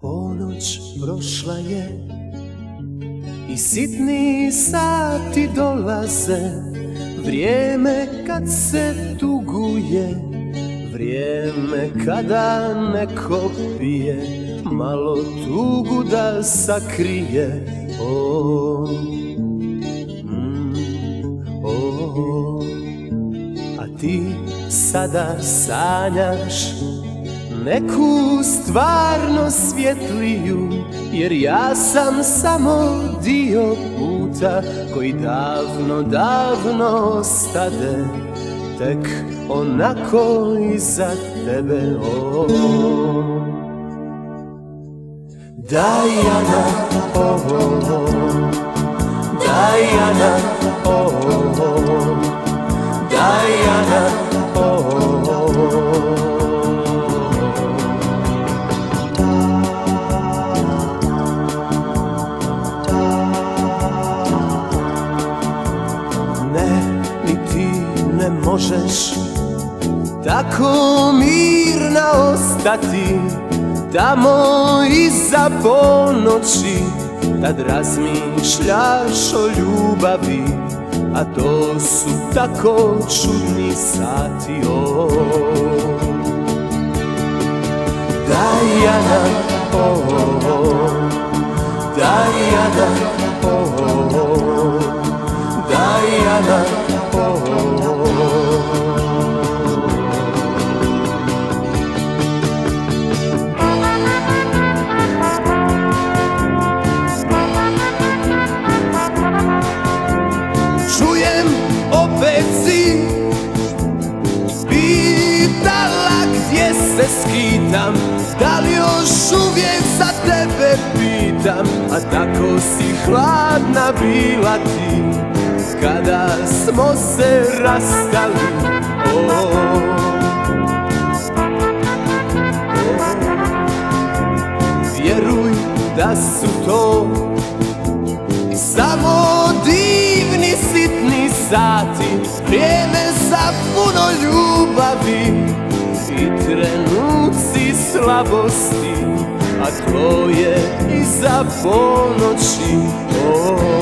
Ponoć prošla je i sitni sati dolaze. Vrijeme kad se tuguje Vrijeme kada neko pije Malo tugu da sakrije. O, mm, o, A ti sada sanjaš Neku stvarno svjetliju Jer ja sam samo dio puta Koji davno, davno stade Tek onako iza tebe o. Dajana, o, o, Dajana, o, o, možeš tako mirna ostati Tamo iza ponoći. Tad razmišljaš o ljubavi A to su tako čudni sati o. Dajana, o, oh, skitam Da li još uvijek za tebe pitam A tako si hladna bila ti Kada smo se rastali oh. Vjeruj da su to samo divni sitni sati Vrijeme za puno ljubavi i trenuci slabosti A to je iza ponoći oh.